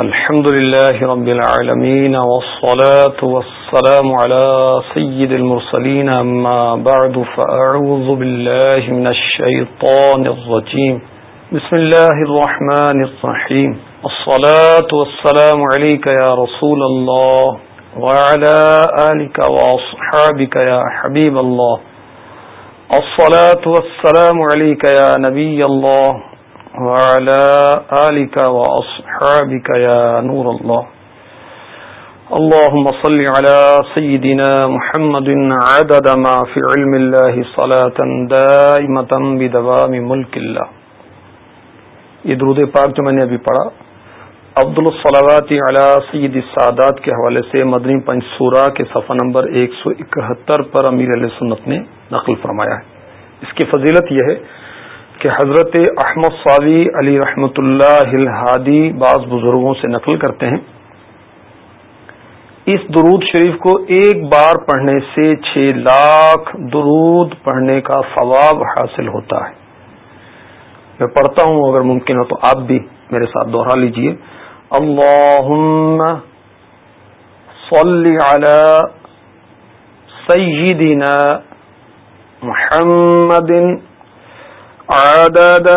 الحمد لله رب العالمين والصلاة والسلام على سيد المرسلين، أما بعد، فأعوذ بالله من الشيطان الرجيم. بسم الله الرحمن الرحيم. الصلاة والسلام عليك يا رسول الله وعلى آلك وأصحابك يا حبيب الله. الصلاة والسلام عليك يا نبي الله وعلى آلك وأصحابك يا نور الله. اللهم صل على سيدنا محمد عدد ما في علم الله صلاة دائمة بدوام ملك الله. یہ درود پاک جو میں نے ابھی پڑھا، عبد الصلاواتی علی سید السادات کے حوالے سے مدنی پنچ سورہ کے صفحہ نمبر ایک سو اکہتر پر امیر علیہ سنت نے نقل فرمایا ہے۔ اس کی فضیلت یہ ہے کہ حضرت احمد صاوی علی رحمت اللہ الحادی بعض بزرگوں سے نقل کرتے ہیں۔ اس درود شریف کو ایک بار پڑھنے سے چھ لاکھ درود پڑھنے کا ثواب حاصل ہوتا ہے۔ میں پڑھتا ہوں، اگر ممکن ہو تو آپ بھی میرے ساتھ دوہرا لیجیے۔ اللہم صلی علی سیدنا محمد عدد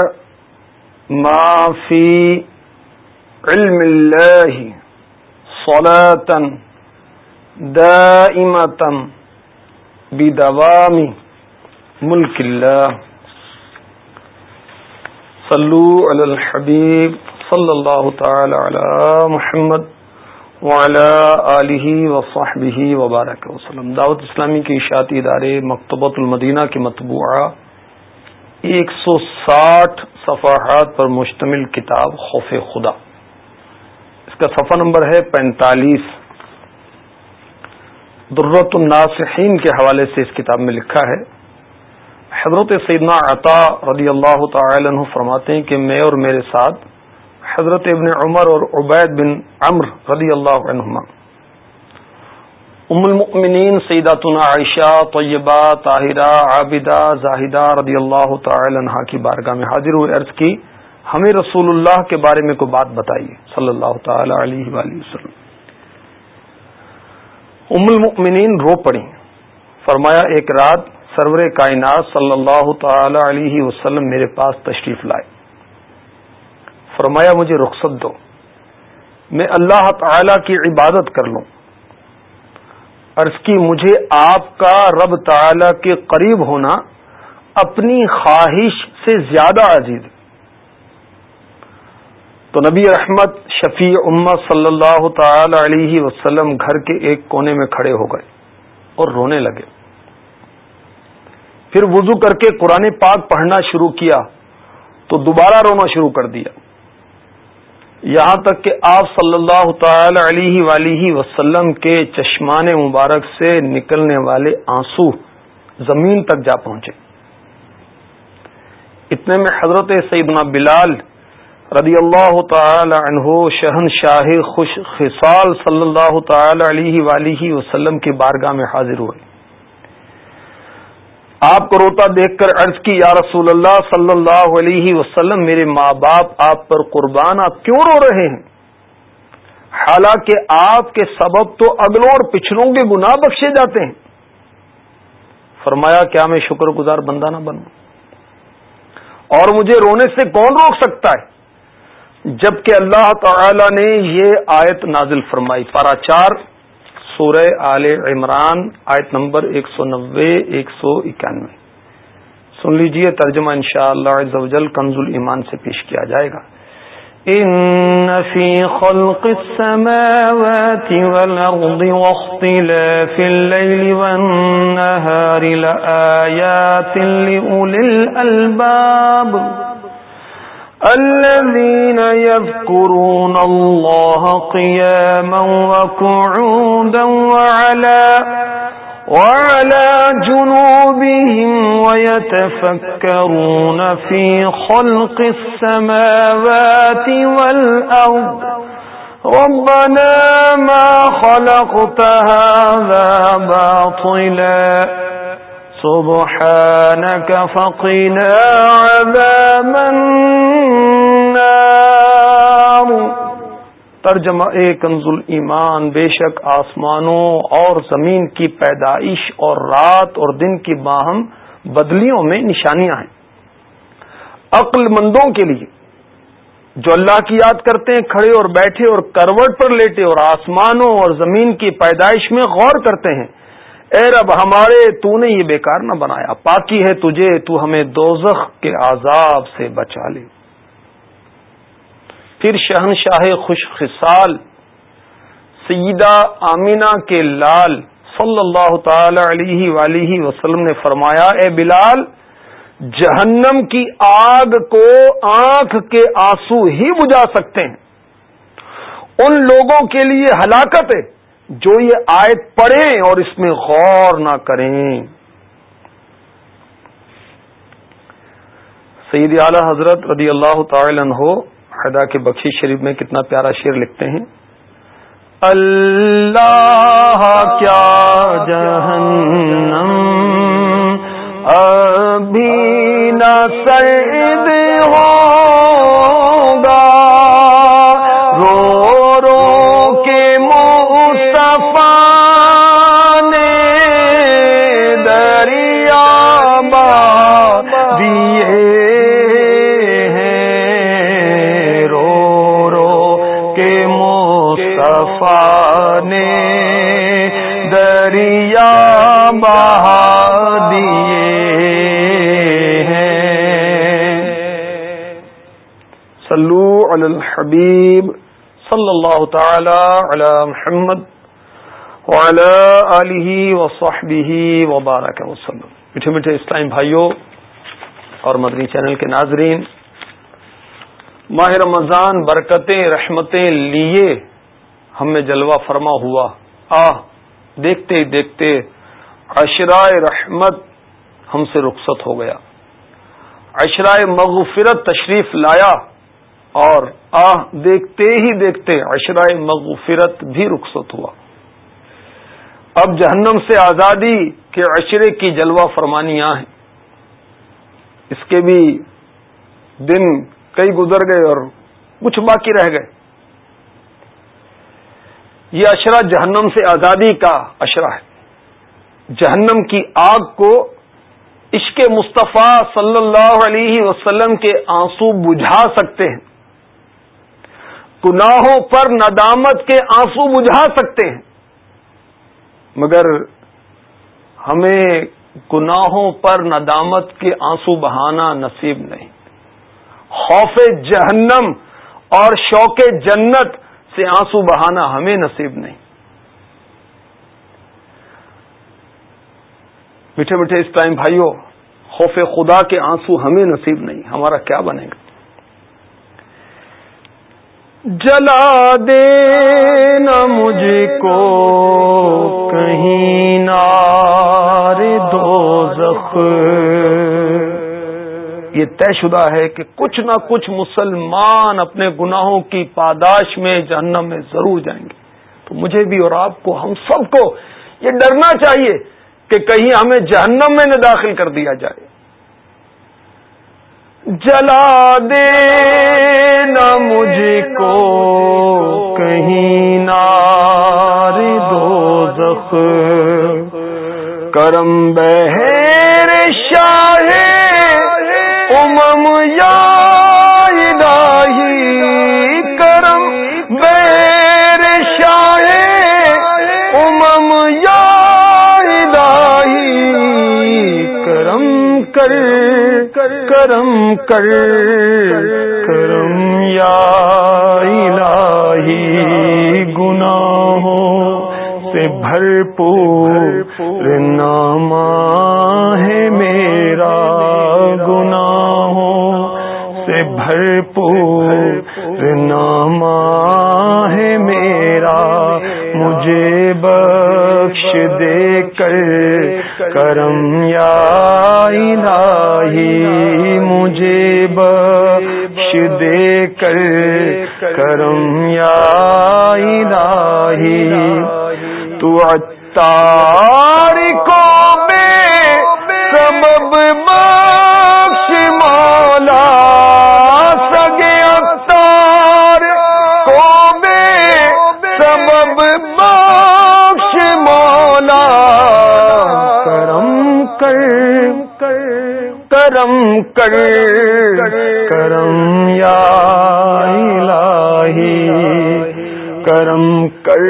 ما فی علم اللہ صلاة دائمة بدوام ملک اللہ صلو علی الحبیب صلی اللہ تعالی علی محمد وعلی آلہ وصحبہ وبارک وسلم. دعوت اسلامی کے اشاعتی ادارے مکتبۃ المدینہ کے مطبوعہ ایک سو ساٹھ صفحات پر مشتمل کتاب خوف خدا۔ اس کا صفحہ نمبر ہے پینتالیس۔ درت الناصحین کے حوالے سے اس کتاب میں لکھا ہے، حضرت سیدنا عطا رضی اللہ تعالی عنہ فرماتے ہیں کہ میں اور میرے ساتھ حضرت ابن عمر اور عبید بن عمر رضی اللہ عنہما ام المؤمنین سیداتنا عائشہ طیبہ طاہرہ عابدہ زاہدہ رضی اللہ تعالی عنہ کی بارگاہ میں حاضر ہوئے، عرض کی، ہمیں رسول اللہ کے بارے میں کوئی بات بتائیے، صلی اللہ تعالی علیہ وآلہ وسلم۔ ام المؤمنین رو پڑی فرمایا، ایک رات سرور کائنات صلی اللہ تعالی علیہ وسلم میرے پاس تشریف لائے۔ فرمایا، مجھے رخصت دو۔ میں اللہ تعالی کی عبادت کر لوں۔ عرض کی مجھے آپ کا رب تعالی کے قریب ہونا اپنی خواہش سے زیادہ عزیز۔ تو نبی رحمت شفیع امت صلی اللہ تعالی علیہ وسلم گھر کے ایک کونے میں کھڑے ہو گئے اور رونے لگے۔ پھر وضو کر کے قرآن پاک پڑھنا شروع کیا تو دوبارہ رونا شروع کر دیا۔ یہاں تک کہ آپ صلی اللہ تعالی علیہ ولی وسلم کے چشمان مبارک سے نکلنے والے آنسو زمین تک جا پہنچے۔ اتنے میں حضرت سیدنا بلال رضی اللہ تعالی عنہ شہن شاہ خوش خصال صلی اللہ تعالی علیہ ولی وسلم کی بارگاہ میں حاضر ہوئے۔ آپ کو روتا دیکھ کر عرض کی، یا رسول اللہ صلی اللہ علیہ وسلم، میرے ماں باپ، آپ پر قربان، آپ کیوں رو رہے ہیں؟ حالانکہ آپ کے سبب تو اگلوں اور پچھلوں کے گناہ بخشے جاتے ہیں۔ فرمایا، کیا میں شکر گزار بندہ نہ بنوں؟ اور مجھے رونے سے کون روک سکتا ہے؟ جبکہ اللہ تعالی نے یہ آیت نازل فرمائی۔ پارا چار سورہ آل عمران آیت نمبر ایک سو نوے، ایک سو اکیانوے سن لیجیے، ترجمہ انشاءاللہ عز و جل کنز ایمان سے پیش کیا جائے گا۔ ان فی خلق السماوات والارض واختلاف اللیل والنہار لآیات لأولی الالباب۔ الذين يذكرون الله قياما وقعودا وعلى وعلى جنوبهم ويتفكرون في خلق السماوات والأرض ربنا ما خلقت هذا باطلا سبحانك فقنا عذاب النار. ترجمہ کنز ایمان بے شک آسمانوں اور زمین کی پیدائش اور رات اور دن کی باہم بدلیوں میں نشانیاں ہیں۔ عقل مندوں کے لیے جو اللہ کی یاد کرتے ہیں، کھڑے اور بیٹھے اور کروٹ پر لیٹے اور آسمانوں اور زمین کی پیدائش میں غور کرتے ہیں اے رب، ہمارے تو نے یہ بیکار نہ بنایا۔ پاکی ہے تجھے، تو ہمیں دوزخ کے عذاب سے بچا لے۔ پھر شہنشاہ خوش خصال سیدہ آمینہ کے لال صلی اللہ تعالی علیہ ولیہ وسلم نے فرمایا، اے بلال، جہنم کی آگ کو آنکھ کے آنسو ہی بجھا سکتے ہیں۔ ان لوگوں کے لیے ہلاکت ہے۔ جو یہ آیت پڑھیں اور اس میں غور نہ کریں۔ سید اعلی حضرت رضی اللہ تعالی عنہ خدا کے بخشی شریف میں کتنا پیارا شعر لکھتے ہیں۔ اللہ کیا جہنم ابھی نہ سرد ہوگا دریا بہا دیے صلو علی الحبیب صلی اللہ تعالی علی محمد وعلی آلہ وصحبہ وبارک وسلم۔ میٹھے میٹھے اسلام بھائیوں اور مدنی چینل کے ناظرین، ماہ رمضان برکتیں، رحمتیں لیے ہم میں جلوہ فرما ہوا۔ آ دیکھتے ہی دیکھتے عشرائے رحمت ہم سے رخصت ہو گیا۔ عشرائے مغفرت تشریف لایا اور آہ، دیکھتے ہی دیکھتے عشرائے مغفرت بھی رخصت ہوا۔ اب جہنم سے آزادی کے عشرے کی جلوہ فرمانیاں ہیں۔ اس کے بھی دن کئی گزر گئے اور کچھ باقی رہ گئے۔ یہ اشرا جہنم سے آزادی کا اشرا ہے۔ جہنم کی آگ کو عشق مصطفیٰ صلی اللہ علیہ وسلم کے آنسو بجھا سکتے ہیں۔ گناہوں پر ندامت کے آنسو بجھا سکتے ہیں۔ مگر ہمیں گناہوں پر ندامت کے آنسو بہانا نصیب نہیں۔ خوف جہنم اور شوق جنت سے آنسو بہانا ہمیں نصیب نہیں۔ میٹھے میٹھے اس ٹائم بھائیوں خوف خدا کے آنسو ہمیں نصیب نہیں، ہمارا کیا بنے گا؟ جلا دے نہ مجھ کو کہیں نار دو زخ یہ طے شدہ ہے کہ کچھ نہ کچھ مسلمان اپنے گناہوں کی پاداش میں جہنم میں ضرور جائیں گے۔ تو مجھے بھی اور آپ کو، ہم سب کو یہ ڈرنا چاہیے کہ کہیں ہمیں جہنم میں نہ داخل کر دیا جائے۔ جلا دے نہ مجھ کو کہیں نار دو زخ کرم بہر شاہ امم یا الہی کرم، بیر شاہ امم، یا الہی کرم کر کرم کر، کرم یا الہی گناہوں سے بھرپور نامہ بھرپور نامہ ہے میرا، مجھے بخش دے کر، کرم یا الہی، مجھے بخش دے کر، کرم یا الہی، تو اتار کرم کر کرم یا الہی کرم کر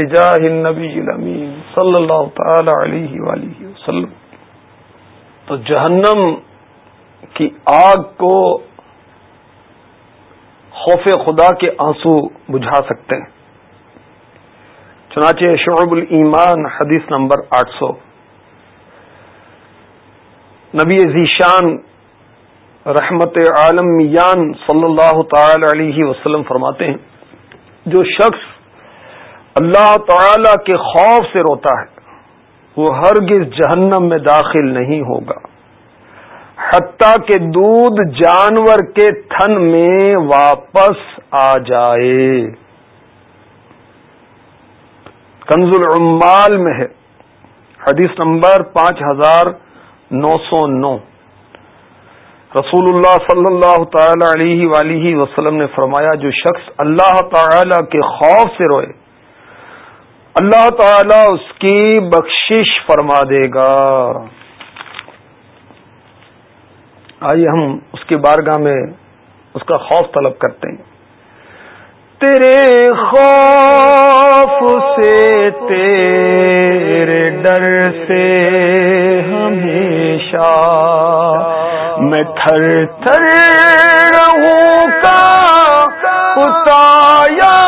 بجاہ النبی الامین صلی اللہ تعالی علیہ وآلہ وسلم۔ تو جہنم کی آگ کو خوف خدا کے آنسو بجھا سکتے ہیں۔ چنانچہ شعب الایمان حدیث نمبر آٹھ سو۔ نبی ذیشان رحمت عالم میان صلی اللہ تعالی علیہ وسلم فرماتے ہیں، جو شخص اللہ تعالی کے خوف سے روتا ہے وہ ہرگز جہنم میں داخل نہیں ہوگا۔ حتیٰ کہ دودھ جانور کے تھن میں واپس آ جائے۔ کنز العمال میں ہے۔ حدیث نمبر پانچ ہزار نو سو نو۔ رسول اللہ صلی اللہ تعالی علیہ ولیہ وسلم نے فرمایا، جو شخص اللہ تعالی کے خوف سے روئے اللہ تعالی اس کی بخشش فرما دے گا۔ آئیے ہم اس کی بارگاہ میں اس کا خوف طلب کرتے ہیں۔ تیرے خوف سے، تیرے ڈر سے ہمیشہ میں تھر تھر رہوں کا۔ اتایا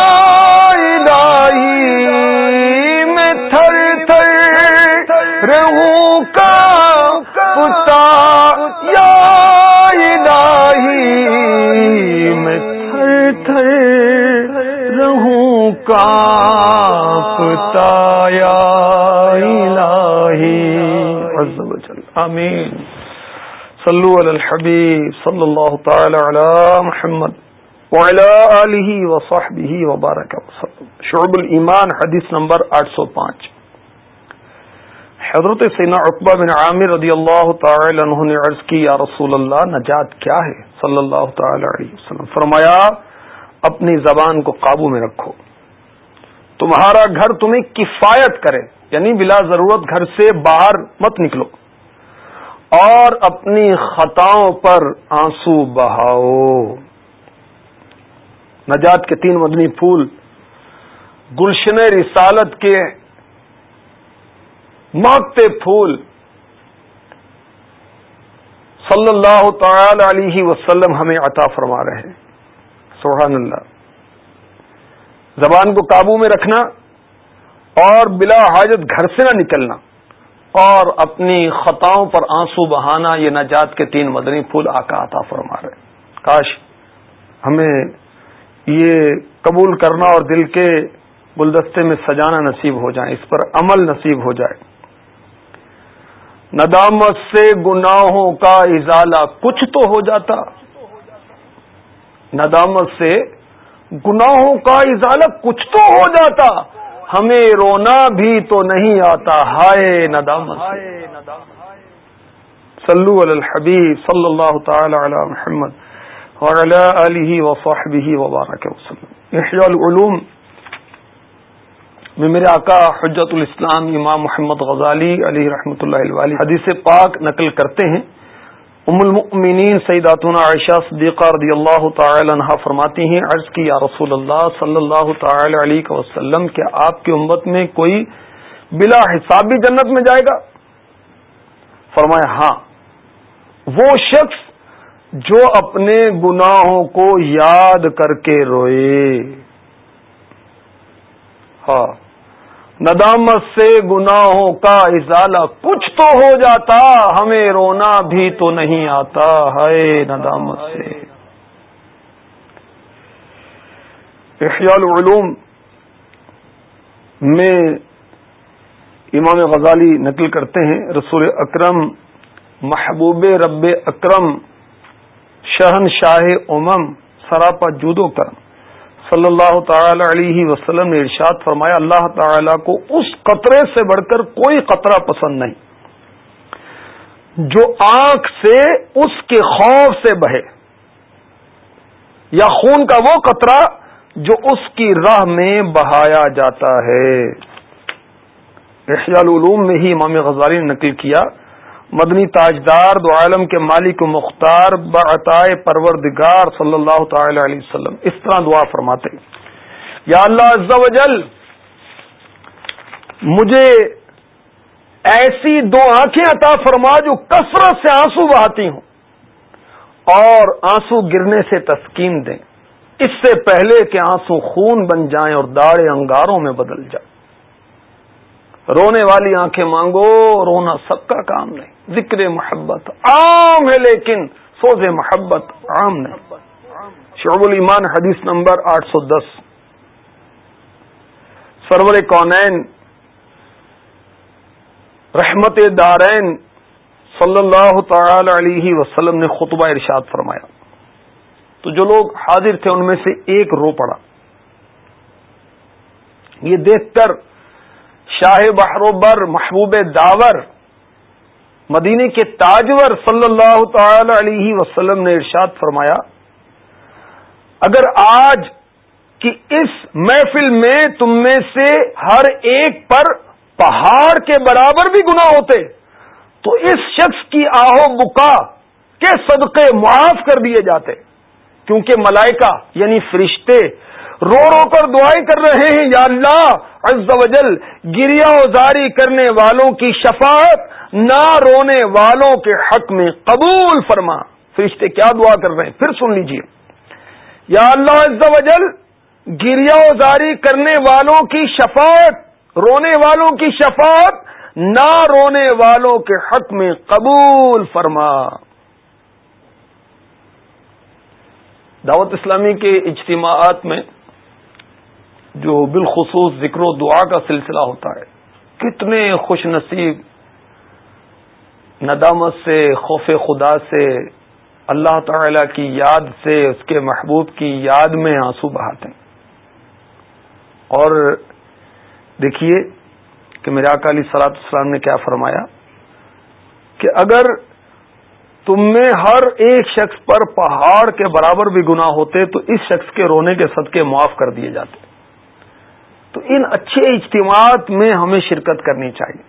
کانپتا یا الہی عز و جل آمین صلو علی الحبیب صلی اللہ تعالی علی محمد وعلى آلہ وصحبہ وبارک وسلم شعب الایمان، حدیث نمبر 805 حضرت سینا عقبہ بن عامر رضی اللہ تعالی عنہ نے عرض کی، یا رسول اللہ، نجات کیا ہے؟ صلی اللہ تعالی علیہ وسلم فرمایا، اپنی زبان کو قابو میں رکھو۔ تمہارا گھر تمہیں کفایت کرے یعنی بلا ضرورت گھر سے باہر مت نکلو۔ اور اپنی خطاؤں پر آنسو بہاؤ۔ نجات کے تین مدنی پھول۔ گلشن رسالت کے مانگتے پھول۔ صلی اللہ تعالی علیہ وسلم ہمیں عطا فرما رہے ہیں۔ سبحان اللہ۔ زبان کو قابو میں رکھنا اور بلا حاجت گھر سے نہ نکلنا اور اپنی خطاؤں پر آنسو بہانا یہ نجات کے تین مدنی پھول آقا عطا فرما رہے کاش ہمیں یہ قبول کرنا اور دل کے گلدستے میں سجانا نصیب ہو جائے، اس پر عمل نصیب ہو جائے۔ ندامت سے گناہوں کا ازالہ کچھ تو ہو جاتا۔ ندامت سے گناہوں کا ازالہ کچھ تو ہو جاتا، ہمیں رونا بھی تو نہیں آتا۔ ہائے ندامت۔ صلو علی الحبیب صلی اللہ تعالی علی محمد وعلی آلہ وصحبہ وبارک وسلم۔ احیاء العلوم، میں میرے آقا حجت الاسلام امام محمد غزالی علیہ رحمۃ اللہ حدیث پاک نقل کرتے ہیں۔ ام المؤمنین سیداتنا عائشہ صدیقہ رضی اللہ تعالی عنہ فرماتی ہیں، عرض کی، یا رسول اللہ صلی اللہ تعالی علیہ وسلم، کیا آپ کی امت میں کوئی بلا حساب بھی جنت میں جائے گا؟ فرمایا ہاں۔ وہ شخص جو اپنے گناہوں کو یاد کر کے روئے۔ ہاں۔ ندامت سے گناہوں کا ازالہ کچھ تو ہو جاتا، ہمیں رونا بھی تو نہیں آتا۔ ہے ندامت سے۔ احیاء العلوم میں امام غزالی نقل کرتے ہیں۔ رسول اکرم، محبوب رب اکرم شہن شاہ امم، سراپا جود و کرم صلی اللہ تعالی علیہ وسلم نے ارشاد فرمایا، اللہ تعالی کو اس قطرے سے بڑھ کر کوئی قطرہ پسند نہیں۔ جو آنکھ سے اس کے خوف سے بہے، یا خون کا وہ قطرہ جو اس کی راہ میں بہایا جاتا ہے۔ احیاء العلوم میں ہی امام غزالی نے نقل کیا مدنی تاجدار، دو عالم کے مالک و مختار بعطائے پروردگار صلی اللہ تعالی علیہ وسلم، اس طرح دعا فرماتے یا اللہ عز و جل، مجھے ایسی دو آنکھیں عطا فرما جو کثرت سے آنسو بہاتی ہوں اور آنسو گرنے سے تسکین دیں۔ اس سے پہلے کہ آنسو خون بن جائیں اور داڑے انگاروں میں بدل جائیں۔ رونے والی آنکھیں مانگو، رونا سب کا کام نہیں۔ ذکر محبت عام ہے لیکن سوز محبت عام نہیں۔ شعب الایمان حدیث نمبر آٹھ سو دس۔ سرور کونین، رحمت دارین صلی اللہ تعالی علیہ وسلم نے خطبہ ارشاد فرمایا۔ تو جو لوگ حاضر تھے ان میں سے ایک رو پڑا۔ یہ دیکھ کر شاہ بحروبر محبوب داور، مدینے کے تاجور صلی اللہ تعالی علیہ وسلم نے ارشاد فرمایا، اگر آج کی اس محفل میں تم میں سے ہر ایک پر پہاڑ کے برابر بھی گنا ہوتے، تو اس شخص کی آہو بکا کے صدقے معاف کر دیے جاتے، کیونکہ ملائکہ یعنی فرشتے رو رو کر دعائیں کر رہے ہیں، یا اللہ، عز و جل گریا ازاری کرنے والوں کی شفاعت، نہ رونے والوں کے حق میں قبول فرما۔ فرشتے کیا دعا کر رہے ہیں؟ پھر سن لیجیے۔ یا اللہ، عز و جل گریا ازاری کرنے والوں کی شفاعت، رونے والوں کی شفاعت، نہ رونے والوں کے حق میں قبول فرما۔ دعوت اسلامی کے اجتماعات میں جو بالخصوص ذکر و دعا کا سلسلہ ہوتا ہے، کتنے خوش نصیب، ندامت سے، خوف خدا سے، اللہ تعالی کی یاد سے، اس کے محبوب کی یاد میں آنسو بہاتے ہیں۔ اور دیکھیے کہ میرے اکالی سلاط اسلام نے کیا فرمایا؟ کہ اگر تم میں ہر ایک شخص پر پہاڑ کے برابر بھی گنا ہوتے، تو اس شخص کے رونے کے صدقے معاف کر دیے جاتے۔ تو ان اچھے اجتماعات میں ہمیں شرکت کرنی چاہیے۔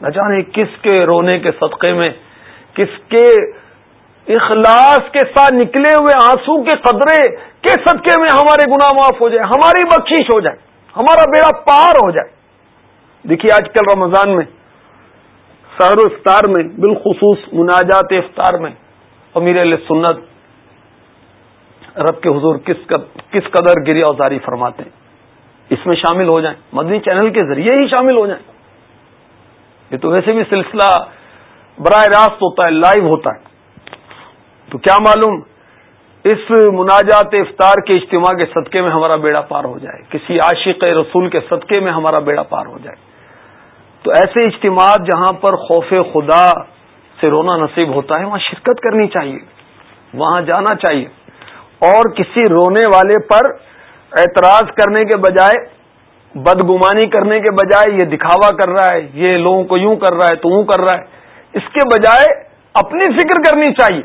نہ جانے کس کے رونے کے صدقے میں، کس کے اخلاص کے ساتھ نکلے ہوئے آنسو کے قدرے کے صدقے میں ہمارے گناہ معاف ہو جائے ہماری بخشش ہو جائے، ہمارا بیڑا پار ہو جائے۔ دیکھیے آج کل رمضان میں سہر و افطار میں، بالخصوص مناجات افطار میں، امیر علیہ سنت رب کے حضور کس قدر گری اوزاری فرماتے ہیں۔ اس میں شامل ہو جائیں۔ مدنی چینل کے ذریعے ہی شامل ہو جائیں۔ یہ تو ویسے بھی سلسلہ براہ راست ہوتا ہے لائیو ہوتا ہے۔ تو کیا معلوم، اس مناجات افطار کے اجتماع کے صدقے میں ہمارا بیڑا پار ہو جائے۔ کسی عاشق رسول کے صدقے میں ہمارا بیڑا پار ہو جائے۔ تو ایسے اجتماعات جہاں پر خوف خدا سے رونا نصیب ہوتا ہے، وہاں شرکت کرنی چاہیے۔ وہاں جانا چاہیے۔ اور کسی رونے والے پر اعتراض کرنے کے بجائے، بدگمانی کرنے کے بجائے یہ دکھاوا کر رہا ہے، یہ لوگوں کو یوں کر رہا ہے، تو یوں کر رہا ہے۔ اس کے بجائے اپنی فکر کرنی چاہیے۔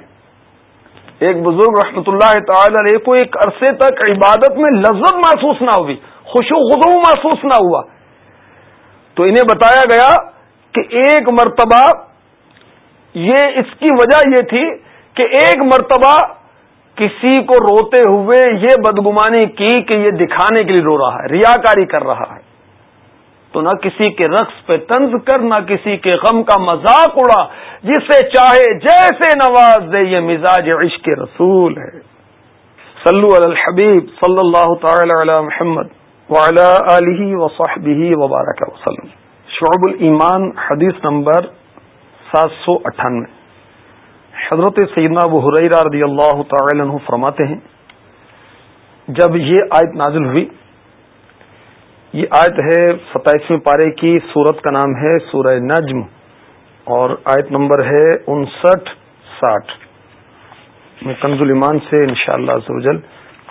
ایک بزرگ رحمت اللہ تعالی علیہ کو ایک عرصے تک عبادت میں لذت محسوس نہ ہوئی، خوش و خدو محسوس نہ ہوا۔ تو انہیں بتایا گیا کہ ایک مرتبہ یہ اس کی وجہ یہ تھی کہ ایک مرتبہ کسی کو روتے ہوئے یہ بدگمانی کی کہ یہ دکھانے کے لیے رو رہا ہے، ریاکاری کر رہا ہے۔ تو نہ کسی کے رقص پہ طنز کر، نہ کسی کے غم کا مذاق اڑا، جسے چاہے جیسے نواز دے، یہ مزاج عشق رسول ہے۔ صلو علی الحبیب صلی اللہ تعالی علی محمد علیہ وصحبہ وبارک وسلم۔ شعب الایمان، حدیث نمبر سات سو اٹھانوے۔ حضرت سیدنا ابو حریرہ رضی اللہ تعالی عنہ فرماتے ہیں، جب یہ آیت نازل ہوئی، یہ آیت ہے ستائیسویں پارے کی سورت کا نام ہے سورہ نجم اور آیت نمبر ہے انسٹھ ساٹھ۔ میں کنز المان سے انشاءاللہ شاء اللہ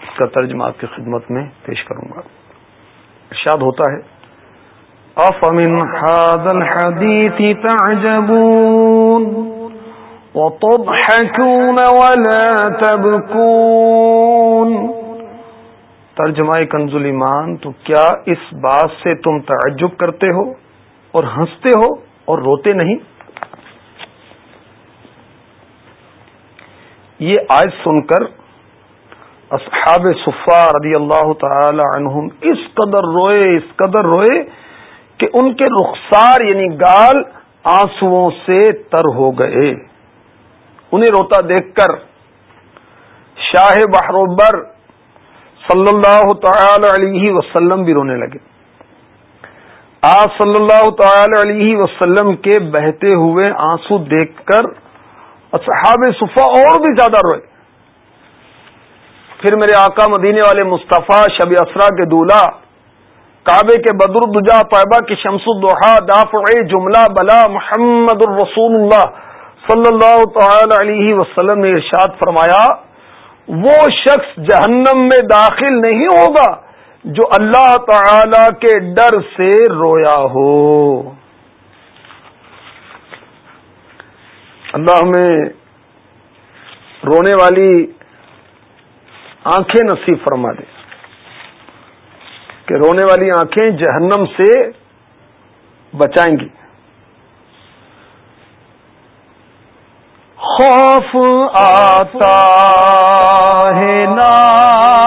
اس کا ترجمہ آپ کی خدمت میں پیش کروں گا۔ ارشاد ہوتا ہے، افمن هذا الحديث تعجبون؟ وتضحكون ولا تبكون۔ ترجمہ کنز ایمان، تو کیا اس بات سے تم تعجب کرتے ہو اور ہنستے ہو اور روتے نہیں؟ یہ آج سن کر اصحاب صفا رضی اللہ تعالی عنہم اس قدر روئے، اس قدر روئے کہ ان کے رخسار یعنی گال آنسو سے تر ہو گئے۔ انہیں روتا دیکھ کر شاہ بحروبر صلی اللہ تعالی علیہ وسلم بھی رونے لگے۔ آج صلی اللہ تعالی علیہ وسلم کے بہتے ہوئے آنسو دیکھ کر اصحاب صفا اور بھی زیادہ روئے۔ پھر میرے آقا مدینے والے مصطفیٰ شب اسرا کے دولہ، کعبے کے بدر دجا طیبہ کی شمس الدحا دافع جملہ، بلا محمد الرسول اللہ صلی اللہ تعالی علیہ وسلم نے ارشاد فرمایا، وہ شخص جہنم میں داخل نہیں ہوگا جو اللہ تعالی کے ڈر سے رویا ہو۔ اللہ ہمیں رونے والی آنکھیں نصیب فرما دے کہ رونے والی آنکھیں جہنم سے بچائیں گی۔ خوف آتا ہے نا۔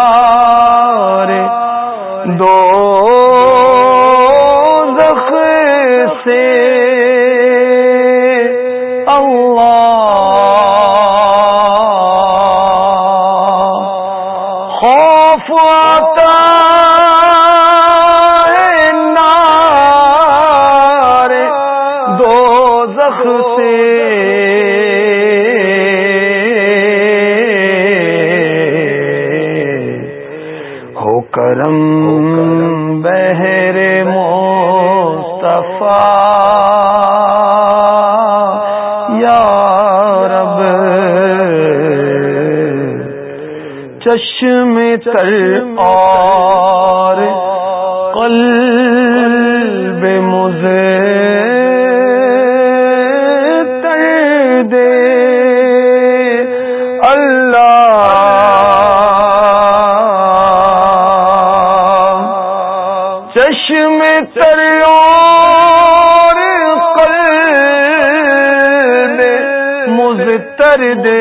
کر دے۔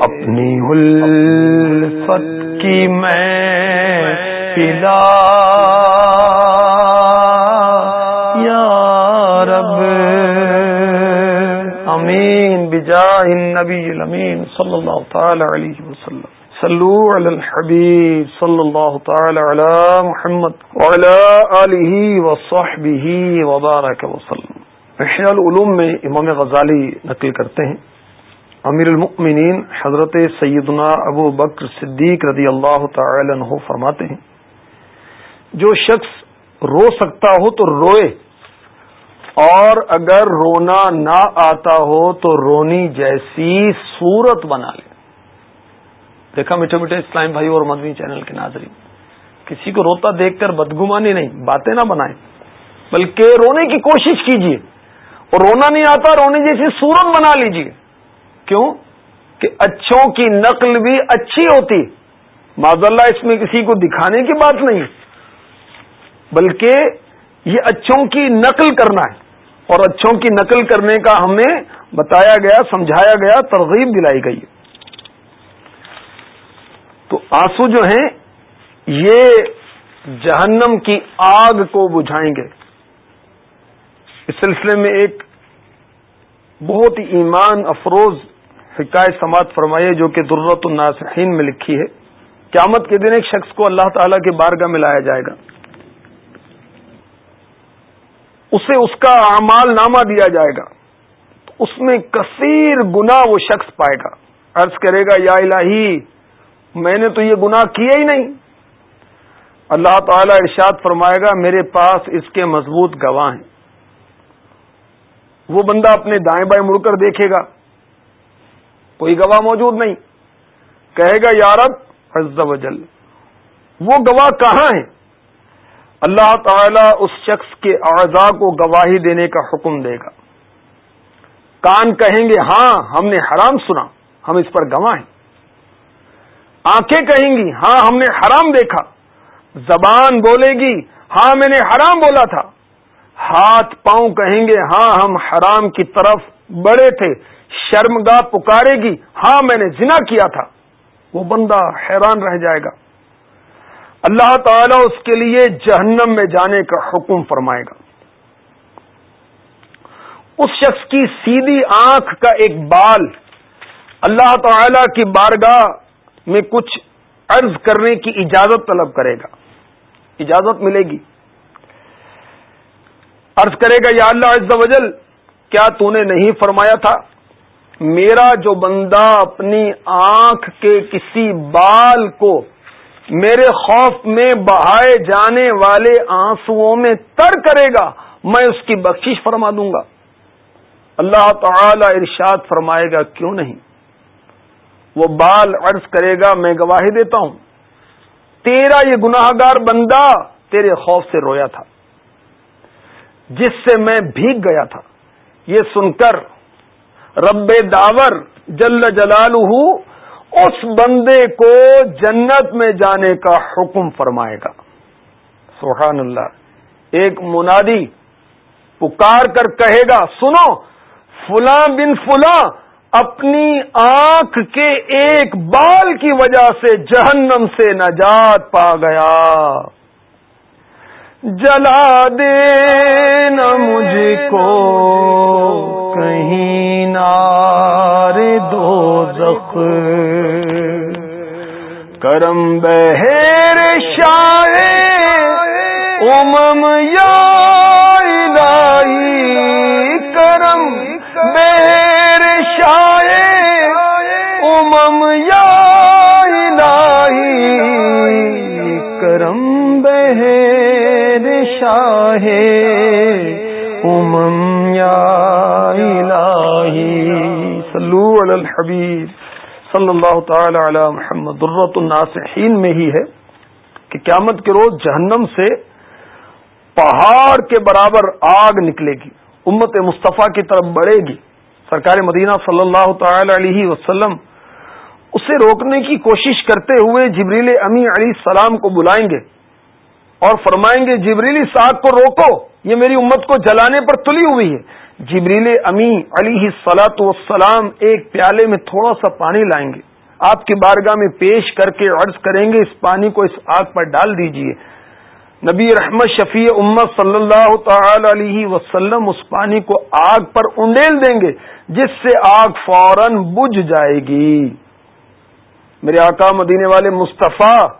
اپنی الفت کی میں پلا رب امین بجاہ النبی امین صلی اللہ تعالی علیہ صلو علی الحبیب صلی اللہ تعالی علی محمد وعلی آلہ وصحبہ وبارک وسلم احیاء العلوم میں امام غزالی نقل کرتے ہیں۔ امیر المؤمنین حضرت سیدنا ابو بکر صدیق رضی اللہ تعالی عنہ فرماتے ہیں، جو شخص رو سکتا ہو تو روئے، اور اگر رونا نہ آتا ہو تو رونی جیسی صورت بنا لے۔ دیکھا میٹھے میٹھے اسلام بھائی اور مدنی چینل کے ناظرین، کسی کو روتا دیکھ کر بدگمانی نہیں، باتیں نہ بنائیں، بلکہ رونے کی کوشش کیجیے اور رونا نہیں آتا، رونے جیسی صورت بنا لیجیے کیوں؟ کہ اچھوں کی نقل بھی اچھی ہوتی۔ معذ اللہ، اس میں کسی کو دکھانے کی بات نہیں۔ بلکہ یہ اچھوں کی نقل کرنا ہے۔ اور اچھوں کی نقل کرنے کا ہمیں بتایا گیا، سمجھایا گیا، ترغیب دلائی گئی تو آنسو جو ہیں، یہ جہنم کی آگ کو بجھائیں گے۔ اس سلسلے میں ایک بہت ہی ایمان افروز حکایت سماعت فرمائیے جو کہ دررت الناسحین میں لکھی ہے۔ قیامت کے دن ایک شخص کو اللہ تعالی کے بارگاہ میں لایا جائے گا۔ اسے اس کا اعمال نامہ دیا جائے گا۔ اس میں کثیر گنا وہ شخص پائے گا۔ عرض کرے گا، یا الہی میں نے تو یہ گناہ کیا ہی نہیں۔ اللہ تعالی ارشاد فرمائے گا، میرے پاس اس کے مضبوط گواہ ہیں۔ وہ بندہ اپنے دائیں بائیں مڑ کر دیکھے گا۔ کوئی گواہ موجود نہیں۔ کہے گا یارب عز و جل۔ وہ گواہ کہاں ہے؟ اللہ تعالی اس شخص کے اعضاء کو گواہی دینے کا حکم دے گا۔ کان کہیں گے ہاں ہم نے حرام سنا، ہم اس پر گواہ ہیں۔ آنکھیں کہیں گی ہاں ہم نے حرام دیکھا۔ زبان بولے گی ہاں میں نے حرام بولا تھا۔ ہاتھ پاؤں کہیں گے ہاں ہم حرام کی طرف بڑے تھے۔ شرمگاہ پکارے گی ہاں میں نے زنا کیا تھا۔ وہ بندہ حیران رہ جائے گا۔ اللہ تعالیٰ اس کے لیے جہنم میں جانے کا حکم فرمائے گا۔ اس شخص کی سیدھی آنکھ کا ایک بال اللہ تعالی کی بارگاہ میں کچھ عرض کرنے کی اجازت طلب کرے گا۔ اجازت ملے گی۔ عرض کرے گا، یا اللہ عز و جل، کیا تو نے نہیں فرمایا تھا، میرا جو بندہ اپنی آنکھ کے کسی بال کو میرے خوف میں بہائے جانے والے آنسو میں تر کرے گا، میں اس کی بخشش فرما دوں گا۔ اللہ تعالی ارشاد فرمائے گا، کیوں نہیں؟ وہ بال عرض کرے گا، میں گواہی دیتا ہوں۔ تیرا یہ گناہ گار بندہ تیرے خوف سے رویا تھا، جس سے میں بھیگ گیا تھا۔ یہ سن کر رب داور جل جلال اس بندے کو جنت میں جانے کا حکم فرمائے گا۔ سبحان اللہ۔ ایک منادی پکار کر کہے گا، سنو، فلاں بن فلاں اپنی آنکھ کے ایک بال کی وجہ سے جہنم سے نجات پا گیا۔ جلا دے نہ مجھ کو کہیں نار دو زخ کرم بہر شاہ امم یا شاہ امم، یا الہی۔ صلو علی الحبیب۔ صلی اللہ تعالی علی محمد۔ درت الناسحین میں ہی ہے کہ قیامت کے روز جہنم سے پہاڑ کے برابر آگ نکلے گی۔ امت مصطفیٰ کی طرف بڑھے گی۔ سرکار مدینہ صلی اللہ تعالی علیہ وسلم اسے روکنے کی کوشش کرتے ہوئے جبریل امی علی السلام کو بلائیں گے۔ اور فرمائیں گے جبریلی ساگ کو روکو، یہ میری امت کو جلانے پر تلی ہوئی ہے۔ جبریل امی علی سلاۃ والسلام ایک پیالے میں تھوڑا سا پانی لائیں گے۔ آپ کی بارگاہ میں پیش کر کے عرض کریں گے، اس پانی کو اس آگ پر ڈال دیجیے۔ نبی رحمت شفیع امت صلی اللہ تعالی علیہ وسلم اس پانی کو آگ پر انڈیل دیں گے، جس سے آگ فوراً بجھ جائے گی۔ میرے آقا مدینے والے مصطفیٰ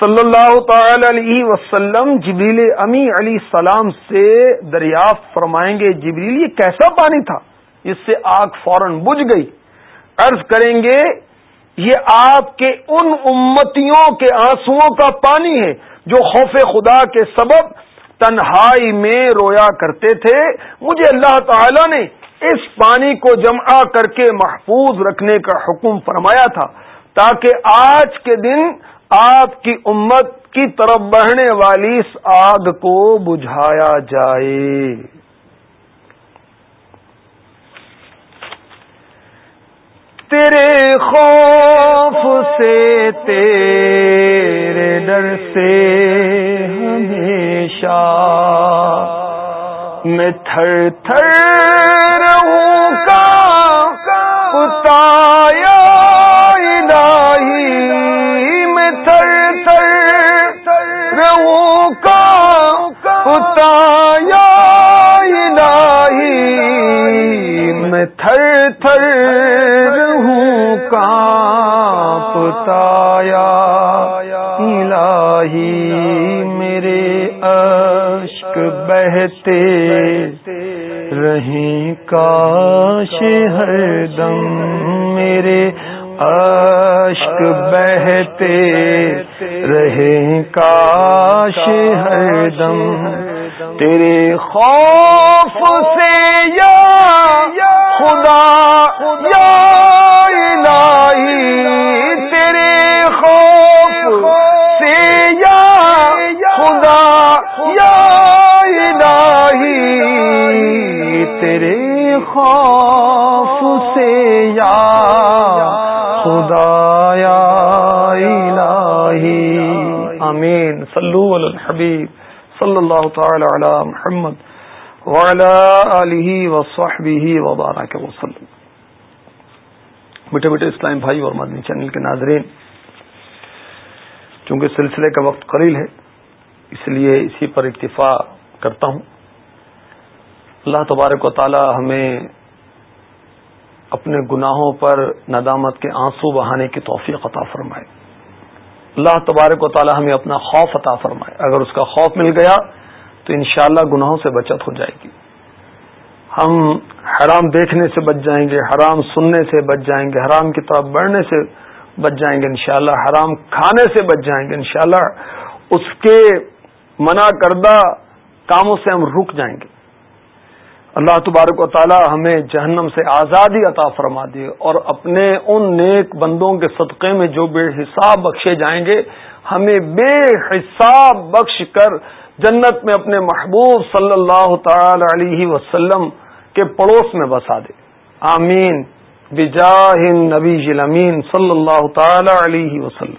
صلی اللہ تعالی علیہ وسلم جبریل امی علی السلام سے دریافت فرمائیں گے، جبریل یہ کیسا پانی تھا؟ اس سے آگ فوراً بجھ گئی۔ عرض کریں گے، یہ آپ کے ان امتیوں کے آنسو کا پانی ہے جو خوف خدا کے سبب تنہائی میں رویا کرتے تھے۔ مجھے اللہ تعالی نے اس پانی کو جمع کر کے محفوظ رکھنے کا حکم فرمایا تھا تاکہ آج کے دن آپ کی امت کی طرف بڑھنے والی اس آگ کو بجھایا جائے۔ تیرے خوف سے، تیرے ڈر سے ہمیشہ میں تھر تھر رہوں کا اتایا میں تھر تھر ہوں پتایا الہی، میرے اشک بہتے رہیں، کاش ہر دم میرے اشک بہتے رہے کاش ہر دم تیرے خوف سے یا خدا، یا الہی، تیرے خوف سے یا خدا، یا الہی، تیرے خوف سے یا خدا، یا الہی۔ آمین۔ صلو علی الحبیب۔ صلی اللہ تعالی علی محمد وعلی آلہ وصحبہ وبارک وسلم. میٹھے میٹھے اسلام بھائی اور مدنی چینل کے ناظرین، چونکہ سلسلے کا وقت قلیل ہے، اس لیے اسی پر اکتفا کرتا ہوں۔ اللہ تبارک و تعالی ہمیں اپنے گناہوں پر ندامت کے آنسو بہانے کی توفیق عطا فرمائے۔ اللہ تبارک و تعالی ہمیں اپنا خوف عطا فرمائے۔ اگر اس کا خوف مل گیا تو انشاءاللہ گناہوں سے بچت ہو جائے گی۔ ہم حرام دیکھنے سے بچ جائیں گے، حرام سننے سے بچ جائیں گے، حرام کی طرف بڑھنے سے بچ جائیں گے انشاءاللہ۔ حرام کھانے سے بچ جائیں گے انشاءاللہ۔ اس کے منع کردہ کاموں سے ہم رک جائیں گے۔ اللہ تبارک و تعالی ہمیں جہنم سے آزادی عطا فرما دے اور اپنے ان نیک بندوں کے صدقے میں جو بے حساب بخشے جائیں گے، ہمیں بے حساب بخش کر جنت میں اپنے محبوب صلی اللہ تعالی علیہ وسلم کے پڑوس میں بسا دے۔ آمین۔ بجاہ نبی امین صلی اللہ تعالی علیہ وسلم۔